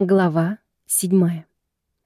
Глава седьмая.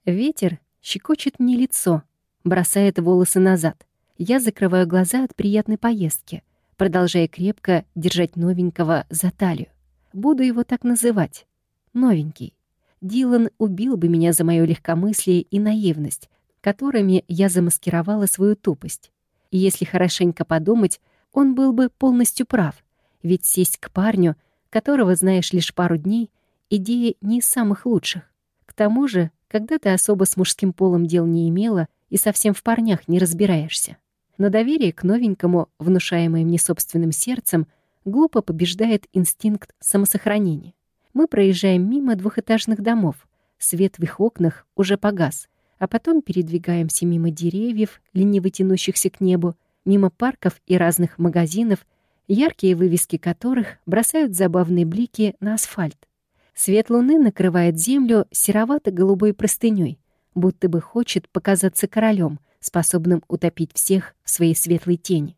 Ветер щекочет мне лицо, бросает волосы назад. Я закрываю глаза от приятной поездки, продолжая крепко держать новенького за талию. Буду его так называть. Новенький. Дилан убил бы меня за моё легкомыслие и наивность, которыми я замаскировала свою тупость. И если хорошенько подумать, он был бы полностью прав, ведь сесть к парню, которого знаешь лишь пару дней — идея не из самых лучших. К тому же, когда ты особо с мужским полом дел не имела и совсем в парнях не разбираешься. Но доверие к новенькому, внушаемое мне собственным сердцем, глупо побеждает инстинкт самосохранения. Мы проезжаем мимо двухэтажных домов. Свет в их окнах уже погас, а потом передвигаемся мимо деревьев, лениво тянущихся к небу, мимо парков и разных магазинов, яркие вывески которых бросают забавные блики на асфальт. Свет луны накрывает землю серовато-голубой простынёй, будто бы хочет показаться королем, способным утопить всех в своей светлой тени.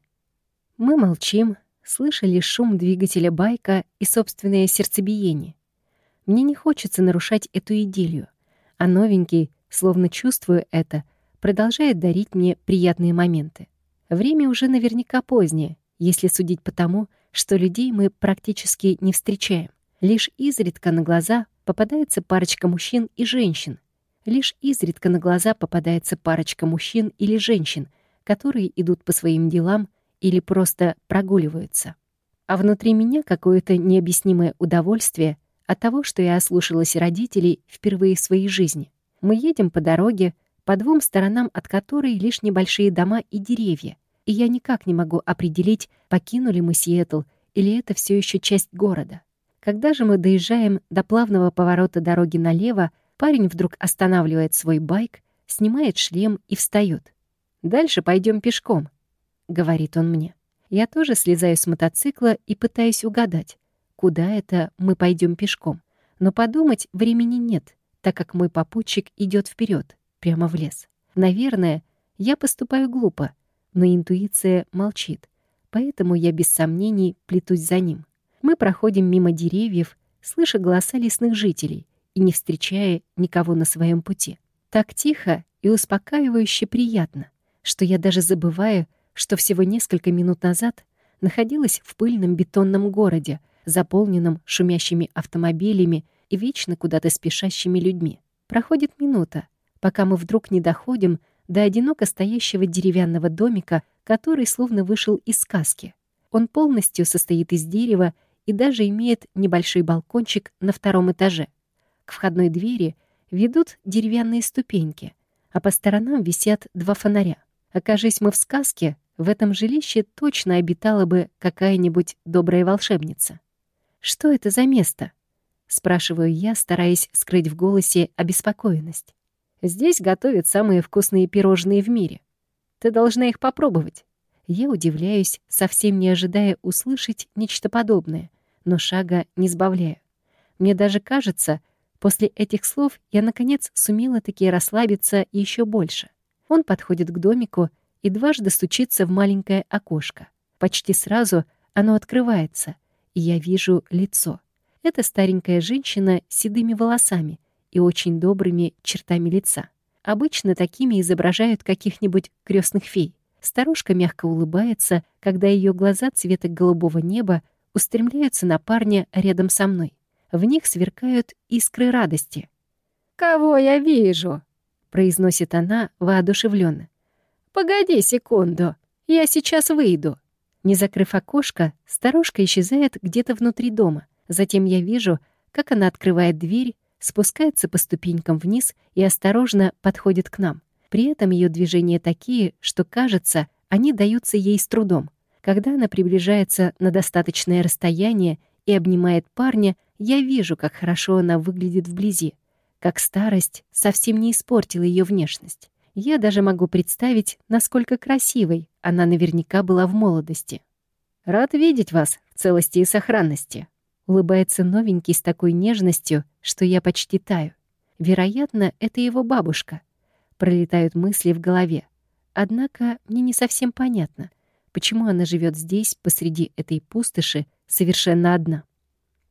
Мы молчим, слыша лишь шум двигателя байка и собственное сердцебиение. Мне не хочется нарушать эту идиллию, а новенький, словно чувствуя это, продолжает дарить мне приятные моменты. Время уже наверняка позднее, если судить по тому, что людей мы практически не встречаем. Лишь изредка на глаза попадается парочка мужчин и женщин. Лишь изредка на глаза попадается парочка мужчин или женщин, которые идут по своим делам или просто прогуливаются. А внутри меня какое-то необъяснимое удовольствие от того, что я ослушалась родителей впервые в своей жизни. Мы едем по дороге, по двум сторонам от которой лишь небольшие дома и деревья, и я никак не могу определить, покинули мы Сиэтл или это все еще часть города. Когда же мы доезжаем до плавного поворота дороги налево, парень вдруг останавливает свой байк, снимает шлем и встает. «Дальше пойдем пешком», — говорит он мне. Я тоже слезаю с мотоцикла и пытаюсь угадать, куда это мы пойдем пешком. Но подумать времени нет, так как мой попутчик идет вперед, прямо в лес. Наверное, я поступаю глупо, но интуиция молчит, поэтому я без сомнений плетусь за ним. Мы проходим мимо деревьев, слыша голоса лесных жителей и не встречая никого на своем пути. Так тихо и успокаивающе приятно, что я даже забываю, что всего несколько минут назад находилась в пыльном бетонном городе, заполненном шумящими автомобилями и вечно куда-то спешащими людьми. Проходит минута, пока мы вдруг не доходим до одиноко стоящего деревянного домика, который словно вышел из сказки. Он полностью состоит из дерева и даже имеет небольшой балкончик на втором этаже. К входной двери ведут деревянные ступеньки, а по сторонам висят два фонаря. Окажись мы в сказке, в этом жилище точно обитала бы какая-нибудь добрая волшебница. «Что это за место?» — спрашиваю я, стараясь скрыть в голосе обеспокоенность. «Здесь готовят самые вкусные пирожные в мире. Ты должна их попробовать». Я удивляюсь, совсем не ожидая услышать нечто подобное, но шага не сбавляю. Мне даже кажется, после этих слов я, наконец, сумела таки расслабиться еще больше. Он подходит к домику и дважды стучится в маленькое окошко. Почти сразу оно открывается, и я вижу лицо. Это старенькая женщина с седыми волосами и очень добрыми чертами лица. Обычно такими изображают каких-нибудь крестных фей. Старушка мягко улыбается, когда ее глаза цвета голубого неба устремляются на парня рядом со мной. В них сверкают искры радости. «Кого я вижу?» — произносит она воодушевленно. «Погоди секунду, я сейчас выйду». Не закрыв окошко, старушка исчезает где-то внутри дома. Затем я вижу, как она открывает дверь, спускается по ступенькам вниз и осторожно подходит к нам. При этом ее движения такие, что, кажется, они даются ей с трудом. Когда она приближается на достаточное расстояние и обнимает парня, я вижу, как хорошо она выглядит вблизи, как старость совсем не испортила ее внешность. Я даже могу представить, насколько красивой она наверняка была в молодости. «Рад видеть вас в целости и сохранности», — улыбается новенький с такой нежностью, что я почти таю. Вероятно, это его бабушка — Пролетают мысли в голове. Однако мне не совсем понятно, почему она живет здесь, посреди этой пустоши, совершенно одна.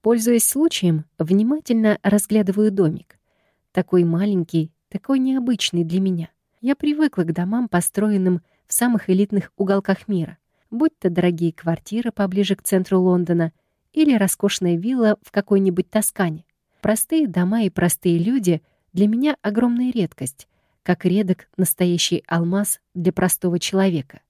Пользуясь случаем, внимательно разглядываю домик. Такой маленький, такой необычный для меня. Я привыкла к домам, построенным в самых элитных уголках мира, будь то дорогие квартиры поближе к центру Лондона или роскошная вилла в какой-нибудь Тоскане. Простые дома и простые люди для меня огромная редкость, как редок настоящий алмаз для простого человека.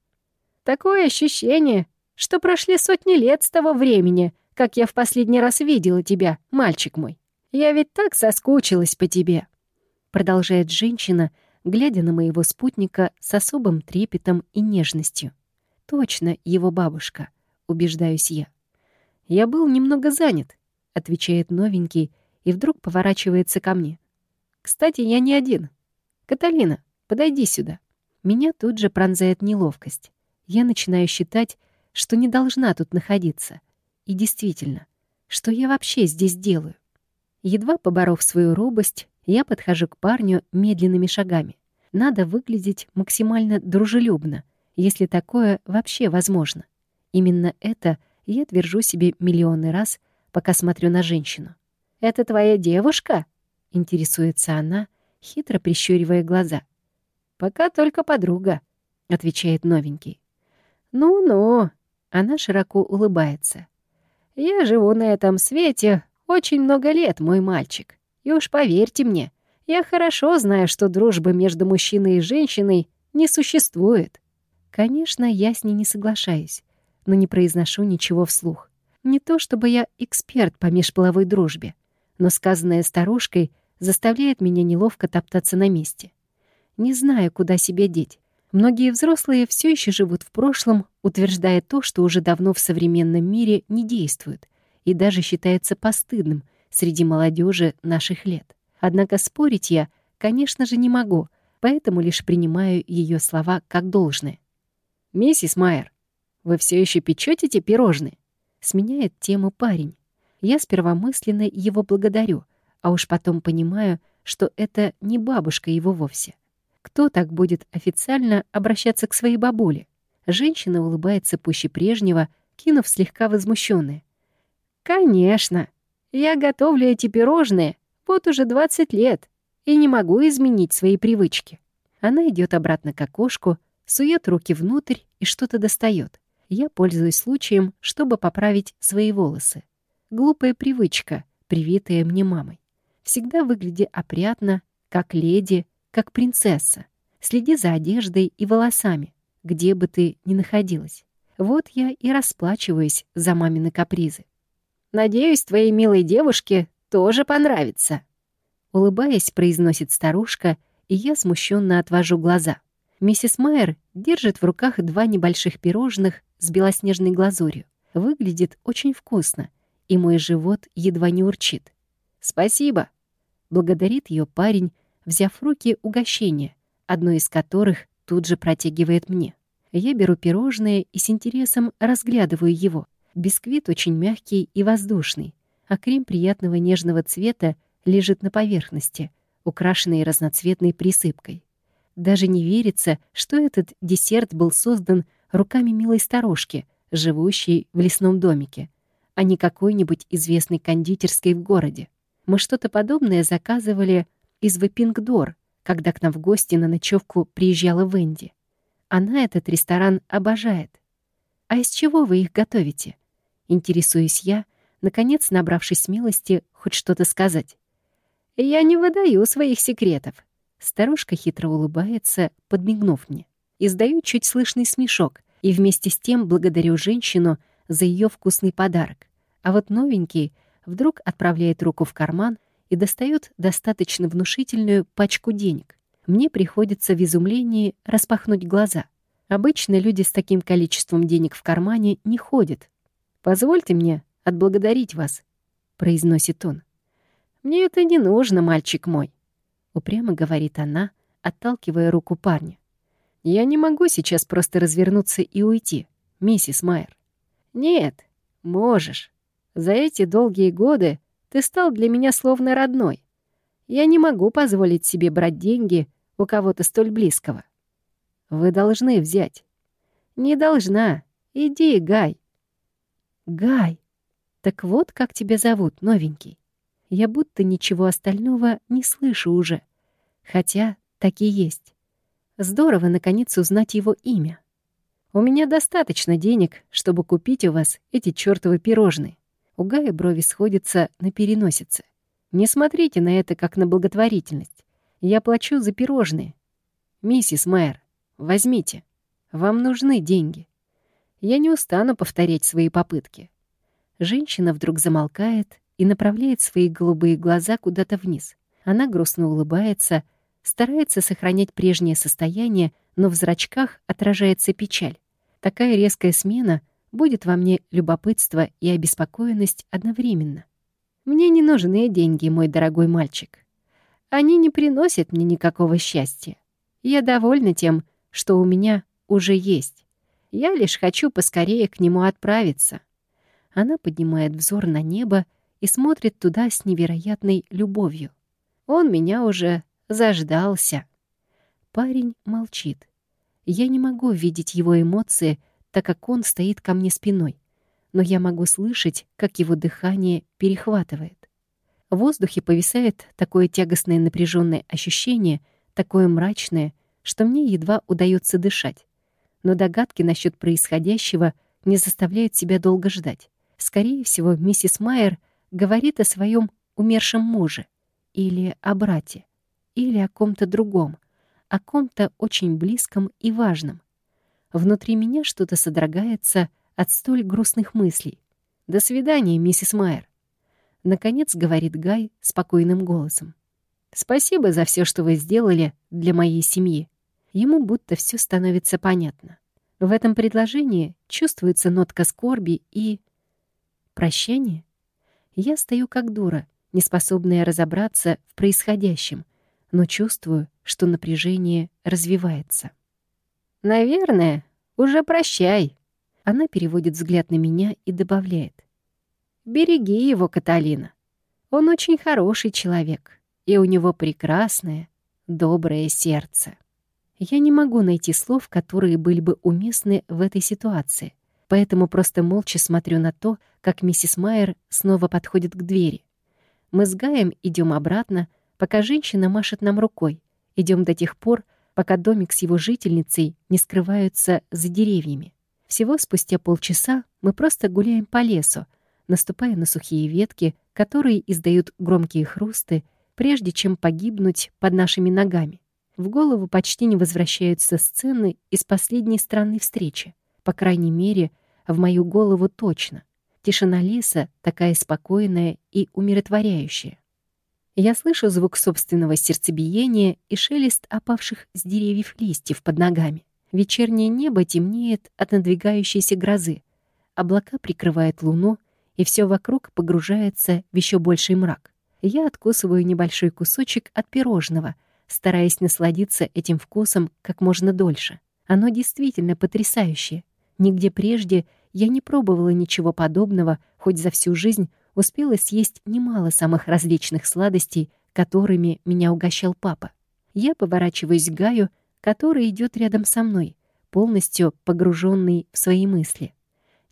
Такое ощущение, что прошли сотни лет с того времени, как я в последний раз видела тебя, мальчик мой. Я ведь так соскучилась по тебе», — продолжает женщина, глядя на моего спутника с особым трепетом и нежностью. «Точно его бабушка», — убеждаюсь я. «Я был немного занят», — отвечает новенький и вдруг поворачивается ко мне. «Кстати, я не один. Каталина, подойди сюда». Меня тут же пронзает неловкость. Я начинаю считать, что не должна тут находиться. И действительно, что я вообще здесь делаю? Едва поборов свою робость, я подхожу к парню медленными шагами. Надо выглядеть максимально дружелюбно, если такое вообще возможно. Именно это я твержу себе миллионы раз, пока смотрю на женщину. «Это твоя девушка?» — интересуется она, хитро прищуривая глаза. «Пока только подруга», — отвечает новенький. «Ну-ну», — она широко улыбается. «Я живу на этом свете очень много лет, мой мальчик. И уж поверьте мне, я хорошо знаю, что дружбы между мужчиной и женщиной не существует». Конечно, я с ней не соглашаюсь, но не произношу ничего вслух. Не то чтобы я эксперт по межполовой дружбе, но сказанное старушкой заставляет меня неловко топтаться на месте. Не знаю, куда себя деть. Многие взрослые все еще живут в прошлом, утверждая то, что уже давно в современном мире не действует и даже считается постыдным среди молодежи наших лет. Однако спорить я, конечно же, не могу, поэтому лишь принимаю ее слова как должное. «Миссис Майер, вы все еще печете те пирожные?» Сменяет тему парень. Я сперва мысленно его благодарю, а уж потом понимаю, что это не бабушка его вовсе. Кто так будет официально обращаться к своей бабуле? Женщина улыбается пуще прежнего, кинув слегка возмущенное. «Конечно! Я готовлю эти пирожные вот уже 20 лет и не могу изменить свои привычки». Она идет обратно к окошку, сует руки внутрь и что-то достает. Я пользуюсь случаем, чтобы поправить свои волосы. Глупая привычка, привитая мне мамой. Всегда выгляди опрятно, как леди, как принцесса. Следи за одеждой и волосами, где бы ты ни находилась. Вот я и расплачиваюсь за мамины капризы. Надеюсь, твоей милой девушке тоже понравится. Улыбаясь, произносит старушка, и я смущенно отвожу глаза. Миссис Майер держит в руках два небольших пирожных с белоснежной глазурью. Выглядит очень вкусно, и мой живот едва не урчит. «Спасибо!» — благодарит ее парень, взяв в руки угощение, одно из которых тут же протягивает мне. Я беру пирожное и с интересом разглядываю его. Бисквит очень мягкий и воздушный, а крем приятного нежного цвета лежит на поверхности, украшенный разноцветной присыпкой. Даже не верится, что этот десерт был создан руками милой старушки, живущей в лесном домике, а не какой-нибудь известной кондитерской в городе. Мы что-то подобное заказывали из Вепингдор, когда к нам в гости на ночевку приезжала Венди. Она этот ресторан обожает. А из чего вы их готовите? Интересуюсь я, наконец набравшись смелости хоть что-то сказать. Я не выдаю своих секретов. Старушка хитро улыбается, подмигнув мне. Издаю чуть слышный смешок и вместе с тем благодарю женщину за ее вкусный подарок. А вот новенький вдруг отправляет руку в карман и достает достаточно внушительную пачку денег. Мне приходится в изумлении распахнуть глаза. Обычно люди с таким количеством денег в кармане не ходят. «Позвольте мне отблагодарить вас», — произносит он. «Мне это не нужно, мальчик мой», — упрямо говорит она, отталкивая руку парня. «Я не могу сейчас просто развернуться и уйти, миссис Майер». «Нет, можешь. За эти долгие годы ты стал для меня словно родной. Я не могу позволить себе брать деньги у кого-то столь близкого. Вы должны взять. Не должна. Иди, Гай. Гай. Так вот, как тебя зовут, новенький. Я будто ничего остального не слышу уже. Хотя так и есть. Здорово, наконец, узнать его имя. У меня достаточно денег, чтобы купить у вас эти чёртовы пирожные. У Гая брови сходятся на переносице. Не смотрите на это как на благотворительность. Я плачу за пирожные. Миссис Майер, возьмите. Вам нужны деньги. Я не устану повторять свои попытки. Женщина вдруг замолкает и направляет свои голубые глаза куда-то вниз. Она грустно улыбается, старается сохранять прежнее состояние, но в зрачках отражается печаль. Такая резкая смена будет во мне любопытство и обеспокоенность одновременно. Мне не нужны деньги, мой дорогой мальчик. Они не приносят мне никакого счастья. Я довольна тем, что у меня уже есть. Я лишь хочу поскорее к нему отправиться. Она поднимает взор на небо и смотрит туда с невероятной любовью. Он меня уже заждался. Парень молчит. Я не могу видеть его эмоции, так как он стоит ко мне спиной, но я могу слышать, как его дыхание перехватывает. В воздухе повисает такое тягостное напряженное ощущение, такое мрачное, что мне едва удается дышать. Но догадки насчет происходящего не заставляют себя долго ждать. Скорее всего, миссис Майер говорит о своем умершем муже или о брате, или о ком-то другом, о ком-то очень близком и важном. Внутри меня что-то содрогается от столь грустных мыслей. «До свидания, миссис Майер», — наконец говорит Гай спокойным голосом. «Спасибо за все, что вы сделали для моей семьи». Ему будто все становится понятно. В этом предложении чувствуется нотка скорби и... Прощание? Я стою как дура, неспособная разобраться в происходящем, но чувствую, что напряжение развивается. «Наверное, уже прощай». Она переводит взгляд на меня и добавляет. «Береги его, Каталина. Он очень хороший человек, и у него прекрасное, доброе сердце». Я не могу найти слов, которые были бы уместны в этой ситуации, поэтому просто молча смотрю на то, как миссис Майер снова подходит к двери. Мы с Гаем идем обратно, пока женщина машет нам рукой. Идем до тех пор, пока домик с его жительницей не скрываются за деревьями. Всего спустя полчаса мы просто гуляем по лесу, наступая на сухие ветки, которые издают громкие хрусты, прежде чем погибнуть под нашими ногами. В голову почти не возвращаются сцены из последней странной встречи. По крайней мере, в мою голову точно. Тишина леса такая спокойная и умиротворяющая. Я слышу звук собственного сердцебиения и шелест опавших с деревьев листьев под ногами. Вечернее небо темнеет от надвигающейся грозы. Облака прикрывают луну, и все вокруг погружается в еще больший мрак. Я откусываю небольшой кусочек от пирожного, стараясь насладиться этим вкусом как можно дольше. Оно действительно потрясающее. Нигде прежде я не пробовала ничего подобного, хоть за всю жизнь успела съесть немало самых различных сладостей, которыми меня угощал папа. Я поворачиваюсь к Гаю, который идет рядом со мной, полностью погруженный в свои мысли.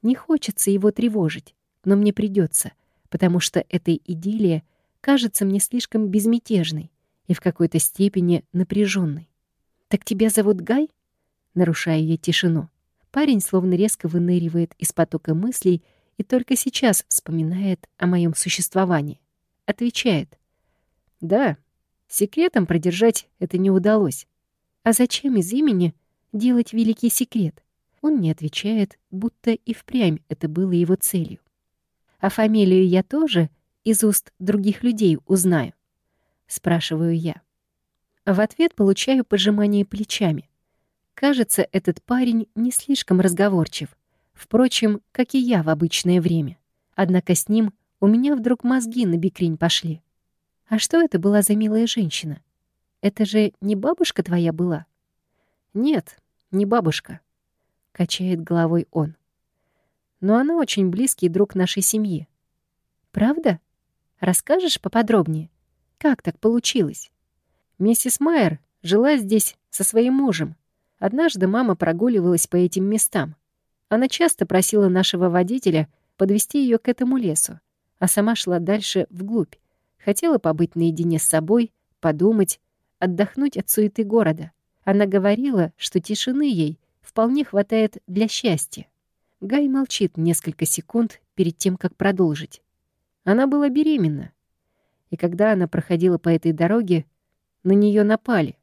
Не хочется его тревожить, но мне придется, потому что эта идиллия кажется мне слишком безмятежной и в какой-то степени напряженной. «Так тебя зовут Гай?» Нарушая я тишину. Парень словно резко выныривает из потока мыслей и только сейчас вспоминает о моем существовании. Отвечает. «Да, секретом продержать это не удалось. А зачем из имени делать великий секрет?» Он не отвечает, будто и впрямь это было его целью. «А фамилию я тоже из уст других людей узнаю?» Спрашиваю я. В ответ получаю пожимание плечами. Кажется, этот парень не слишком разговорчив. Впрочем, как и я в обычное время. Однако с ним у меня вдруг мозги на бикрень пошли. А что это была за милая женщина? Это же не бабушка твоя была? Нет, не бабушка, — качает головой он. Но она очень близкий друг нашей семьи. Правда? Расскажешь поподробнее? Как так получилось? Миссис Майер жила здесь со своим мужем. Однажды мама прогуливалась по этим местам. Она часто просила нашего водителя подвести ее к этому лесу, а сама шла дальше вглубь. Хотела побыть наедине с собой, подумать, отдохнуть от суеты города. Она говорила, что тишины ей вполне хватает для счастья. Гай молчит несколько секунд перед тем, как продолжить. Она была беременна. И когда она проходила по этой дороге, на нее напали.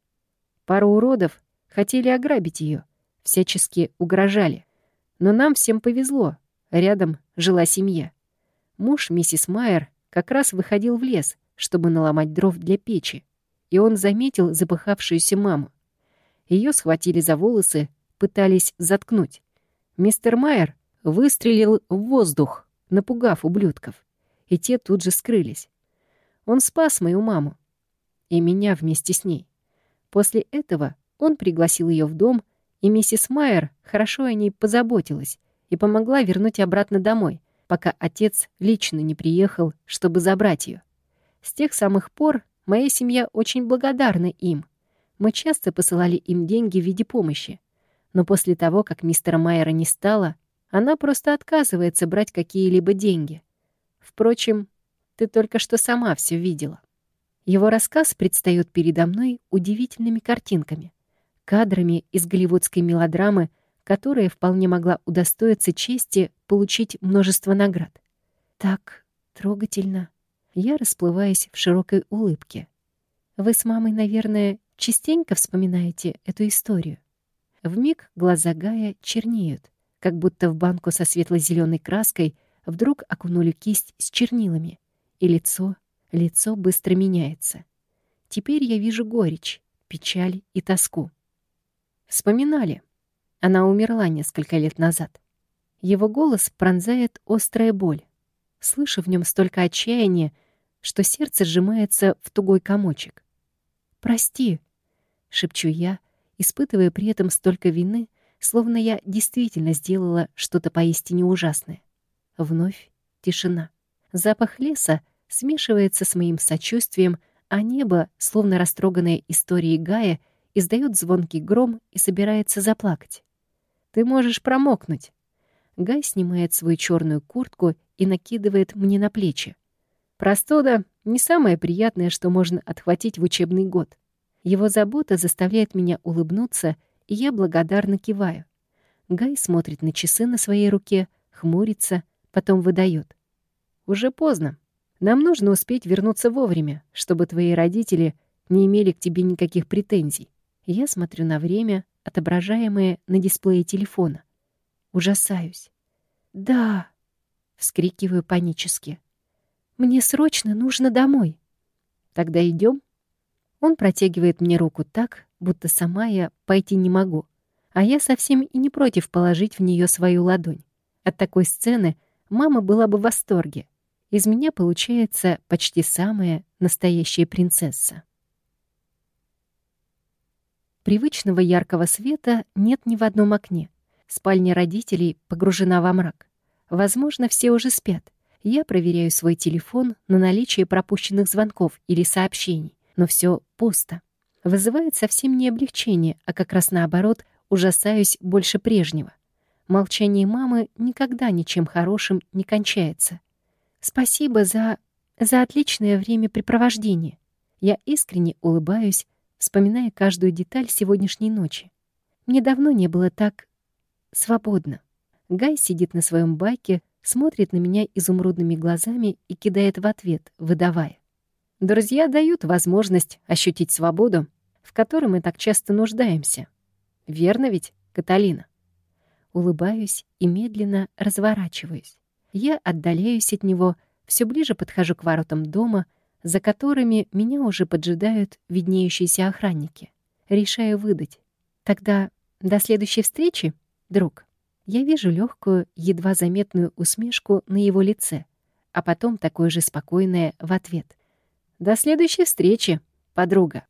Пара уродов хотели ограбить ее, всячески угрожали. Но нам всем повезло. Рядом жила семья. Муж миссис Майер как раз выходил в лес, чтобы наломать дров для печи, и он заметил запыхавшуюся маму. Ее схватили за волосы, пытались заткнуть. Мистер Майер выстрелил в воздух, напугав ублюдков, и те тут же скрылись. Он спас мою маму и меня вместе с ней. После этого он пригласил ее в дом, и миссис Майер хорошо о ней позаботилась и помогла вернуть обратно домой, пока отец лично не приехал, чтобы забрать ее. С тех самых пор моя семья очень благодарна им. Мы часто посылали им деньги в виде помощи. Но после того, как мистера Майера не стало, она просто отказывается брать какие-либо деньги. Впрочем, ты только что сама все видела. Его рассказ предстает передо мной удивительными картинками, кадрами из голливудской мелодрамы, которая вполне могла удостоиться чести получить множество наград. Так трогательно. Я расплываюсь в широкой улыбке. Вы с мамой, наверное, частенько вспоминаете эту историю. Вмиг глаза Гая чернеют, как будто в банку со светло-зеленой краской вдруг окунули кисть с чернилами, и лицо, лицо быстро меняется. Теперь я вижу горечь, печаль и тоску. Вспоминали. Она умерла несколько лет назад. Его голос пронзает острая боль. Слышу в нем столько отчаяния, что сердце сжимается в тугой комочек. «Прости», — шепчу я, испытывая при этом столько вины, словно я действительно сделала что-то поистине ужасное. Вновь тишина. Запах леса смешивается с моим сочувствием, а небо, словно растроганное историей Гая, издает звонкий гром и собирается заплакать. Ты можешь промокнуть. Гай снимает свою черную куртку и накидывает мне на плечи. Простуда — не самое приятное, что можно отхватить в учебный год. Его забота заставляет меня улыбнуться, и я благодарно киваю. Гай смотрит на часы на своей руке, хмурится, потом выдает. «Уже поздно. Нам нужно успеть вернуться вовремя, чтобы твои родители не имели к тебе никаких претензий». Я смотрю на время, отображаемое на дисплее телефона. Ужасаюсь. «Да!» — вскрикиваю панически. «Мне срочно нужно домой». «Тогда идем. Он протягивает мне руку так, будто сама я пойти не могу, а я совсем и не против положить в нее свою ладонь. От такой сцены мама была бы в восторге. Из меня получается почти самая настоящая принцесса. Привычного яркого света нет ни в одном окне. Спальня родителей погружена во мрак. Возможно, все уже спят. Я проверяю свой телефон на наличие пропущенных звонков или сообщений, но все пусто. Вызывает совсем не облегчение, а как раз наоборот, ужасаюсь больше прежнего. Молчание мамы никогда ничем хорошим не кончается. Спасибо за... за отличное времяпрепровождение. Я искренне улыбаюсь, вспоминая каждую деталь сегодняшней ночи. Мне давно не было так свободно. Гай сидит на своем байке, смотрит на меня изумрудными глазами и кидает в ответ, выдавая. Друзья дают возможность ощутить свободу, в которой мы так часто нуждаемся. Верно ведь, Каталина? Улыбаюсь и медленно разворачиваюсь. Я отдаляюсь от него, все ближе подхожу к воротам дома — за которыми меня уже поджидают виднеющиеся охранники. Решаю выдать. Тогда до следующей встречи, друг. Я вижу легкую, едва заметную усмешку на его лице, а потом такое же спокойное в ответ. До следующей встречи, подруга.